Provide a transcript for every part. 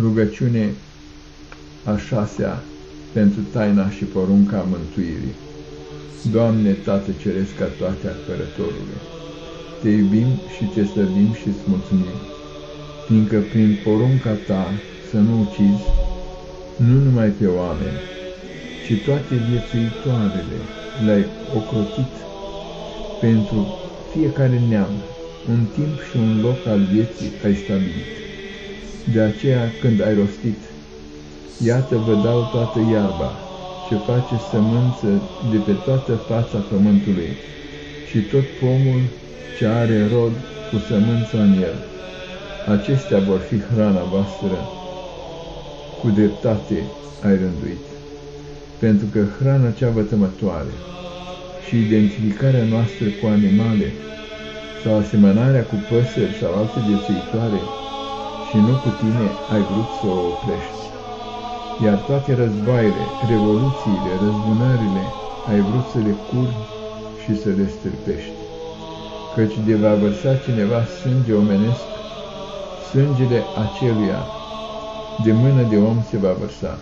Rugăciune a șasea pentru taina și porunca mântuirii. Doamne, Tată Ceresc ca toate apărătorule, Te iubim și Te slăbim și îți mulțumim, fiindcă prin porunca Ta să nu ucizi, nu numai pe oameni, ci toate viețuitoarele le-ai ocrotit pentru fiecare neam, un timp și un loc al vieții ai stabilit. De aceea, când ai rostit, iată vă dau toată iarba, ce face sămânță de pe toată fața pământului, și tot pomul ce are rod cu sămânța în el. Acestea vor fi hrana voastră, cu dreptate ai rânduit, pentru că hrana cea vătămătoare și identificarea noastră cu animale sau asemănarea cu păsări sau alte viețuitoare și nu cu tine ai vrut să o oprești. Iar toate războaiele, revoluțiile, răzbunările ai vrut să le curgi și să le stârpești. Căci de va vărsa cineva sânge omenesc, sângele aceluia de mână de om se va vărsa.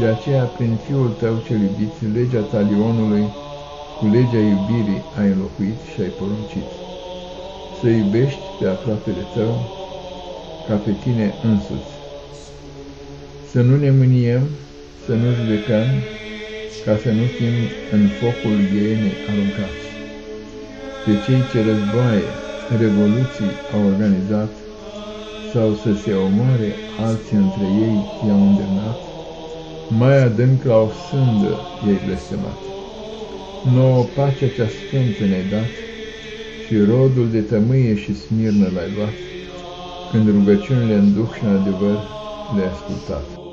De aceea, prin Fiul tău cel iubit, legea talionului cu legea iubirii ai înlocuit și ai poruncit. Să iubești pe aproapele tău ca pe tine însuți. Să nu ne mâniem, să nu judecăm, ca să nu fim în focul ienei aruncați. Pe cei ce războaie, revoluții au organizat, sau să se omoare alții între ei i-au îndemnat, mai adânc la o sândă ei blestemat. Nouă pacea cea sfântă ne-ai dat și rodul de tămâie și smirnă l-ai luat, când rugăciunile în duh și în adevăr le-ai ascultat.